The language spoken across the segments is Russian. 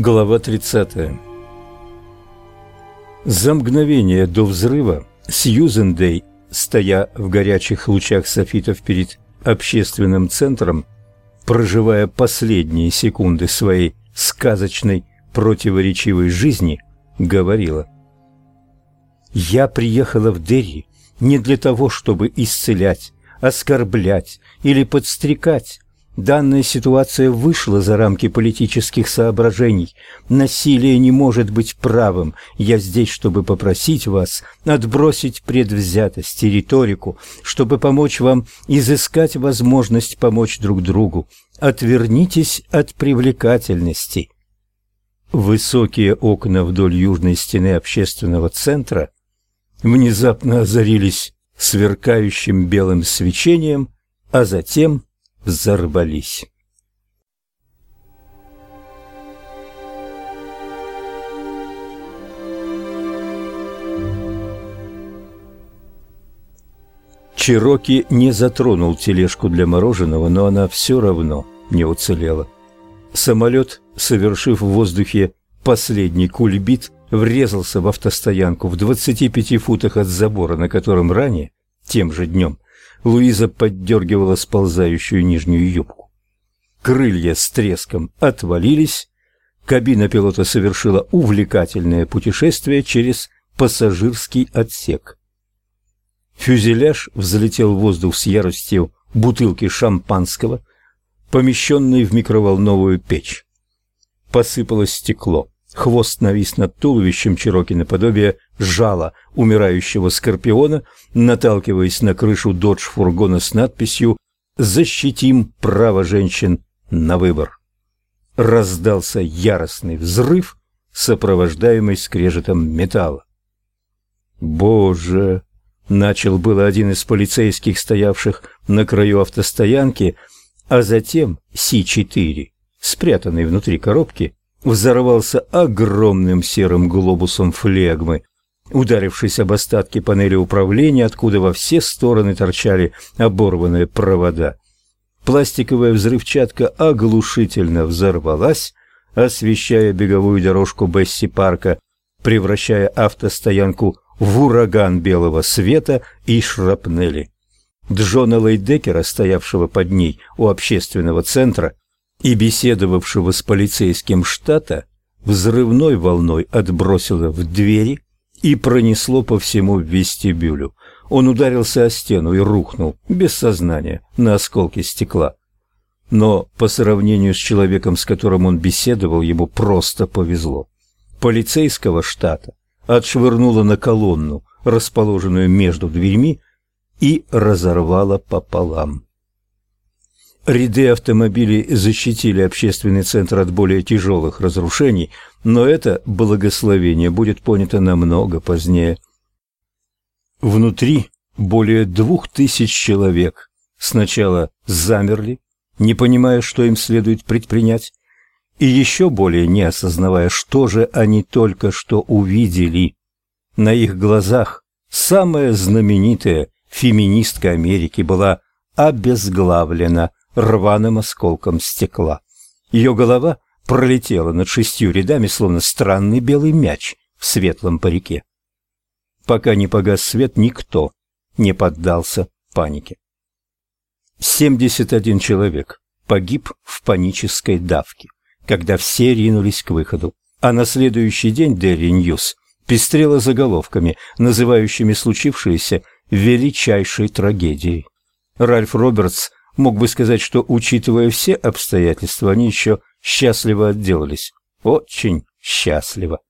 Глава 30. За мгновение до взрыва Сьюзен Дэй, стоя в горячих лучах софитов перед общественным центром, проживая последние секунды своей сказочной противоречивой жизни, говорила «Я приехала в Дерри не для того, чтобы исцелять, оскорблять или подстрекать, Данная ситуация вышла за рамки политических соображений. Насилие не может быть правым. Я здесь, чтобы попросить вас отбросить предвзятость и риторику, чтобы помочь вам изыскать возможность помочь друг другу. Отвернитесь от привлекательности. Высокие окна вдоль южной стены общественного центра внезапно озарились сверкающим белым свечением, а затем взорвались. Чироки не затронул тележку для мороженого, но она все равно не уцелела. Самолет, совершив в воздухе последний кульбит, врезался в автостоянку в 25 футах от забора, на котором ранее, тем же днем, Луиза поддергивала сползающую нижнюю юбку. Крылья с треском отвалились, кабина пилота совершила увлекательное путешествие через пассажирский отсек. Фюзеляж взлетел в воздух с яростью бутылки шампанского, помещенной в микроволновую печь. Посыпалось стекло. Хвост навис над туловищем Чироки наподобие жала умирающего скорпиона, наталкиваясь на крышу додж-фургона с надписью «Защитим право женщин на выбор». Раздался яростный взрыв, сопровождаемый скрежетом металла. «Боже!» — начал было один из полицейских, стоявших на краю автостоянки, а затем Си-4, спрятанный внутри коробки, взорвался огромным серым глобусом флегмы, ударившись об остатки панели управления, откуда во все стороны торчали оборванные провода. Пластиковая взрывчатка оглушительно взорвалась, освещая беговую дорожку Бесси-парка, превращая автостоянку в ураган белого света и шрапнели. Джона Лейдекера, стоявшего под ней у общественного центра, и беседовавшего с полицейским штата взрывной волной отбросило в двери и пронесло по всему вестибюлю. Он ударился о стену и рухнул, без сознания, на осколки стекла. Но по сравнению с человеком, с которым он беседовал, ему просто повезло. Полицейского штата отшвырнуло на колонну, расположенную между дверьми, и разорвало пополам. Ряды автомобилей защитили общественный центр от более тяжелых разрушений, но это благословение будет понято намного позднее. Внутри более двух тысяч человек сначала замерли, не понимая, что им следует предпринять, и еще более не осознавая, что же они только что увидели. На их глазах самая знаменитая феминистка Америки была обезглавлена – рваным осколком стекла. Ее голова пролетела над шестью рядами, словно странный белый мяч в светлом парике. Пока не погас свет, никто не поддался панике. 71 человек погиб в панической давке, когда все ринулись к выходу. А на следующий день Дерри Ньюс пестрела заголовками, называющими случившееся величайшей трагедией. Ральф Робертс Мог бы сказать, что, учитывая все обстоятельства, они еще счастливо отделались. Очень счастливо.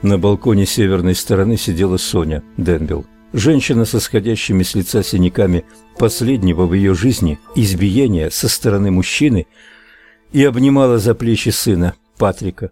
На балконе северной стороны сидела Соня Денбилл. Женщина со сходящими с лица синяками последнего в ее жизни избиения со стороны мужчины – и обнимала за плечи сына, Патрика.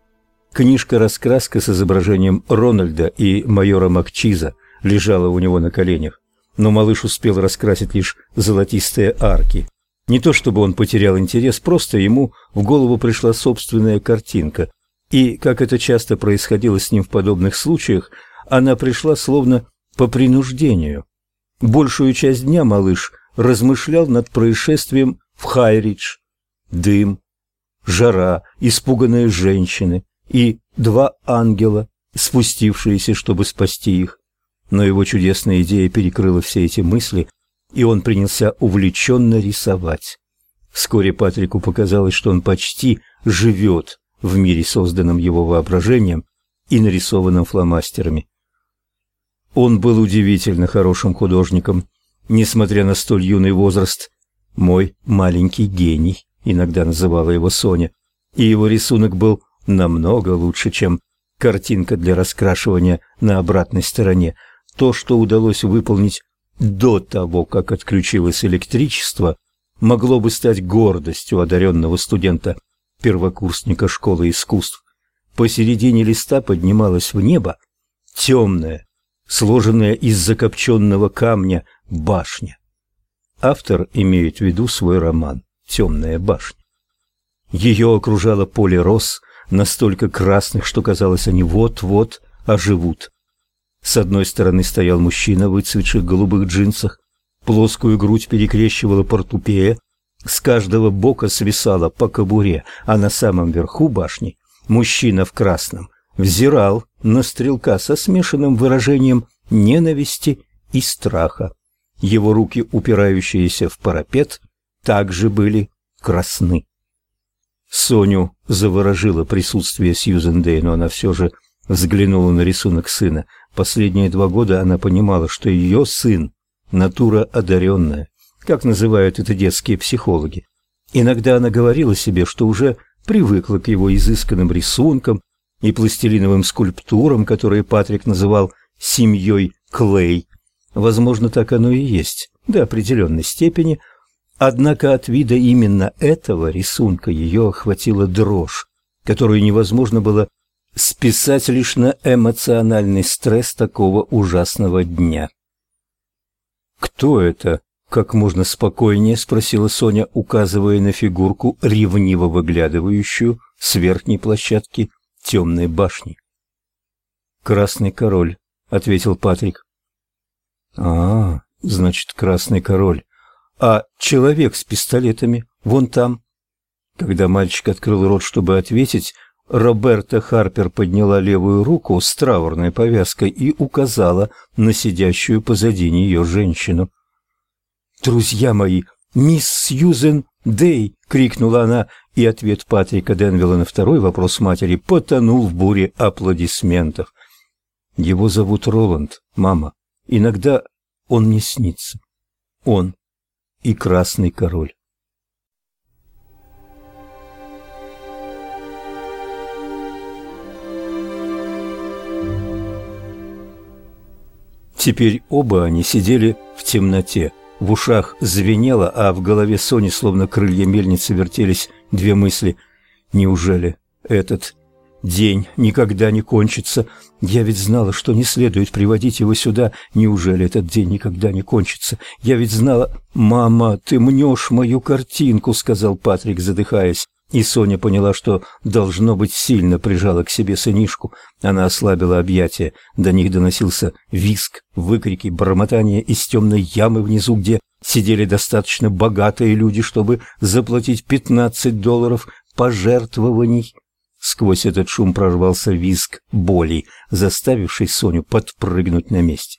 Книжка-раскраска с изображением Рональда и майора Макчиза лежала у него на коленях, но малыш успел раскрасить лишь золотистые арки. Не то чтобы он потерял интерес, просто ему в голову пришла собственная картинка. И, как это часто происходило с ним в подобных случаях, она пришла словно по принуждению. Большую часть дня малыш размышлял над происшествием в Хайридж. Дым, жара, испуганные женщины и два ангела, спустившиеся, чтобы спасти их. Но его чудесная идея перекрыла все эти мысли, и он принялся увлеченно рисовать. Вскоре Патрику показалось, что он почти живет в мире, созданном его воображением и нарисованном фломастерами. Он был удивительно хорошим художником, несмотря на столь юный возраст. Мой маленький гений, иногда называла его Соня, и его рисунок был намного лучше, чем картинка для раскрашивания на обратной стороне. То, что удалось выполнить до того, как отключилось электричество, могло бы стать гордостью одаренного студента первокурсника школы искусств. Посередине листа поднималась в небо темная, сложенная из закопченного камня башня. Автор имеет в виду свой роман «Темная башня». Ее окружало поле роз, настолько красных, что казалось, они вот-вот оживут. С одной стороны стоял мужчина в выцветших голубых джинсах, плоскую грудь перекрещивала портупея, с каждого бока свисала по кобуре, а на самом верху башни мужчина в красном взирал на стрелка со смешанным выражением ненависти и страха. Его руки, упирающиеся в парапет, также были красны. Соню заворожило присутствие Сьюзен Дэй, но она все же взглянула на рисунок сына. Последние два года она понимала, что ее сын — натура одаренная, как называют это детские психологи. Иногда она говорила себе, что уже привыкла к его изысканным рисункам и пластилиновым скульптурам, которые Патрик называл «семьей Клей». Возможно, так оно и есть, до определенной степени, однако от вида именно этого рисунка ее охватила дрожь, которую невозможно было списать лишь на эмоциональный стресс такого ужасного дня. «Кто это?» Как можно спокойнее спросила Соня, указывая на фигурку, ревниво выглядывающую с верхней площадки темной башни. «Красный король», — ответил Патрик. «А, значит, красный король. А человек с пистолетами вон там». Когда мальчик открыл рот, чтобы ответить, Роберта Харпер подняла левую руку с траурной повязкой и указала на сидящую позади нее женщину. «Друзья мои, мисс Сьюзен Дэй!» — крикнула она, и ответ Патрика Денвилла на второй вопрос матери потонул в буре аплодисментов. «Его зовут Роланд, мама. Иногда он мне снится. Он и Красный Король». Теперь оба они сидели в темноте. В ушах звенело, а в голове Сони, словно крылья мельницы, вертелись две мысли. «Неужели этот день никогда не кончится? Я ведь знала, что не следует приводить его сюда. Неужели этот день никогда не кончится? Я ведь знала...» «Мама, ты мнешь мою картинку», — сказал Патрик, задыхаясь. И Соня поняла, что, должно быть, сильно прижала к себе сынишку. Она ослабила объятия. До них доносился виск, выкрики, бормотание из темной ямы внизу, где сидели достаточно богатые люди, чтобы заплатить пятнадцать долларов пожертвований. Сквозь этот шум прорвался виск боли, заставивший Соню подпрыгнуть на месте.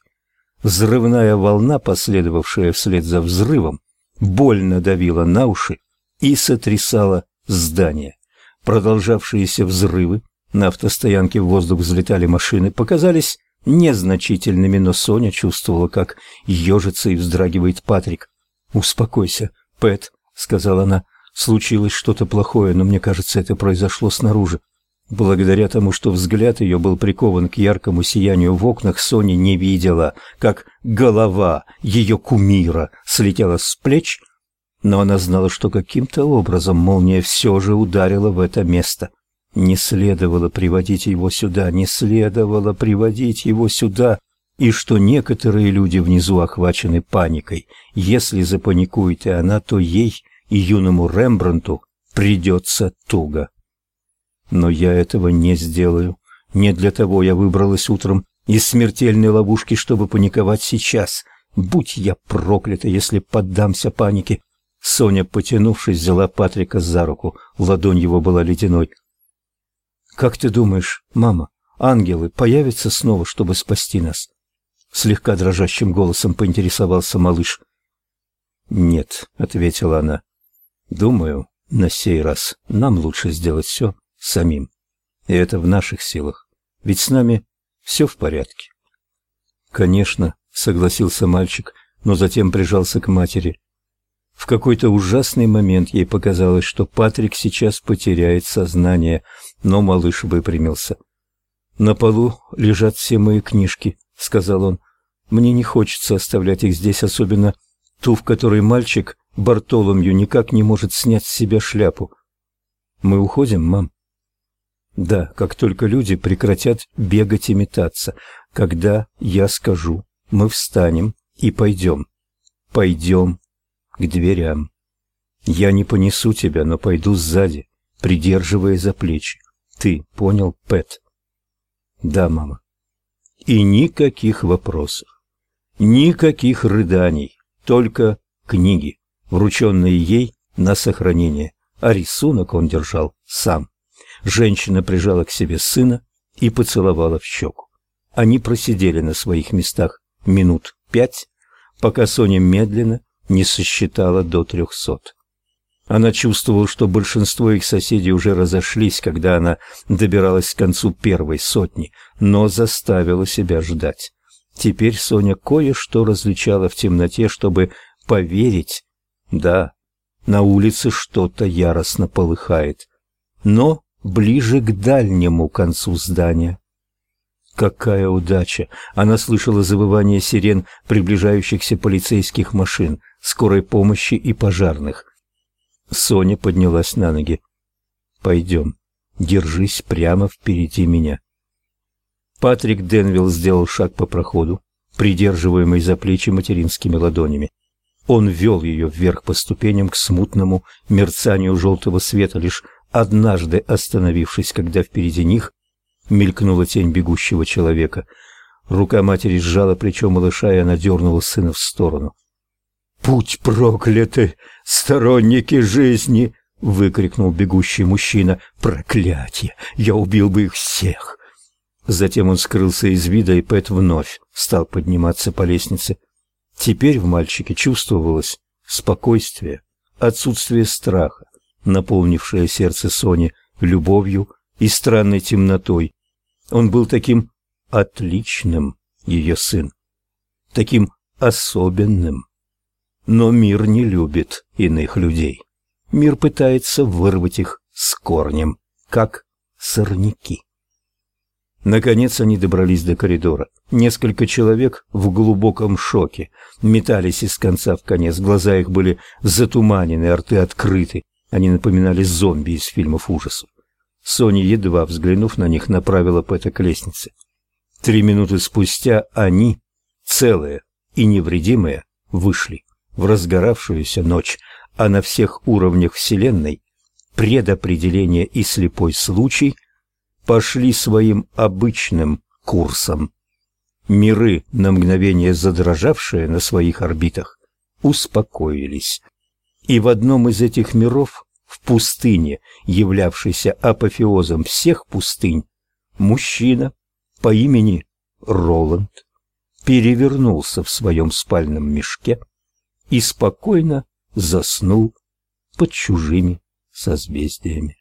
Взрывная волна, последовавшая вслед за взрывом, больно давила на уши и сотрясала здания. Продолжавшиеся взрывы, на автостоянке в воздух взлетали машины, показались незначительными, но Соня чувствовала, как ежится и вздрагивает Патрик. «Успокойся, Пэт», — сказала она. «Случилось что-то плохое, но мне кажется, это произошло снаружи». Благодаря тому, что взгляд ее был прикован к яркому сиянию в окнах, Соня не видела, как голова ее кумира слетела с плеч но она знала, что каким-то образом молния все же ударила в это место. Не следовало приводить его сюда, не следовало приводить его сюда, и что некоторые люди внизу охвачены паникой. Если запаникует и она, то ей и юному Рембрандту придется туго. Но я этого не сделаю. Не для того я выбралась утром из смертельной ловушки, чтобы паниковать сейчас. Будь я проклята, если поддамся панике. Соня, потянувшись, взяла Патрика за руку. Ладонь его была ледяной. «Как ты думаешь, мама, ангелы появятся снова, чтобы спасти нас?» Слегка дрожащим голосом поинтересовался малыш. «Нет», — ответила она. «Думаю, на сей раз нам лучше сделать все самим. И это в наших силах. Ведь с нами все в порядке». «Конечно», — согласился мальчик, но затем прижался к матери. В какой-то ужасный момент ей показалось, что Патрик сейчас потеряет сознание, но малыш выпрямился. «На полу лежат все мои книжки», — сказал он. «Мне не хочется оставлять их здесь, особенно ту, в которой мальчик Бартоломью никак не может снять с себя шляпу. Мы уходим, мам?» «Да, как только люди прекратят бегать и метаться. Когда я скажу, мы встанем и пойдем. Пойдем к дверям. Я не понесу тебя, но пойду сзади, придерживая за плечи. Ты понял, Пэт? Да, мама. И никаких вопросов, никаких рыданий, только книги, врученные ей на сохранение, а рисунок он держал сам. Женщина прижала к себе сына и поцеловала в щеку. Они просидели на своих местах минут пять, пока Соня медленно не сосчитала до трехсот. Она чувствовала, что большинство их соседей уже разошлись, когда она добиралась к концу первой сотни, но заставила себя ждать. Теперь Соня кое-что различала в темноте, чтобы поверить. Да, на улице что-то яростно полыхает, но ближе к дальнему концу здания. Какая удача! Она слышала завывание сирен приближающихся полицейских машин, скорой помощи и пожарных. Соня поднялась на ноги. «Пойдем. Держись прямо впереди меня». Патрик Денвилл сделал шаг по проходу, придерживаемый за плечи материнскими ладонями. Он вел ее вверх по ступеням к смутному мерцанию желтого света, лишь однажды остановившись, когда впереди них мелькнула тень бегущего человека. Рука матери сжала плечо малыша, и она дернула сына в сторону. «Путь проклятый, сторонники жизни!» — выкрикнул бегущий мужчина. «Проклятие! Я убил бы их всех!» Затем он скрылся из вида, и Пэт вновь стал подниматься по лестнице. Теперь в мальчике чувствовалось спокойствие, отсутствие страха, наполнившее сердце Сони любовью и странной темнотой. Он был таким отличным, ее сын, таким особенным. Но мир не любит иных людей. Мир пытается вырвать их с корнем, как сорняки. Наконец они добрались до коридора. Несколько человек в глубоком шоке метались из конца в конец. Глаза их были затуманены, рты открыты. Они напоминали зомби из фильмов ужасов. Соня, едва взглянув на них, направила Пэта к лестнице. Три минуты спустя они, целые и невредимые, вышли в разгоравшуюся ночь, а на всех уровнях Вселенной предопределение и слепой случай пошли своим обычным курсом. Миры, на мгновение задрожавшие на своих орбитах, успокоились. И в одном из этих миров, в пустыне, являвшейся апофеозом всех пустынь, мужчина по имени Роланд перевернулся в своем спальном мешке и спокойно заснул под чужими созвездиями.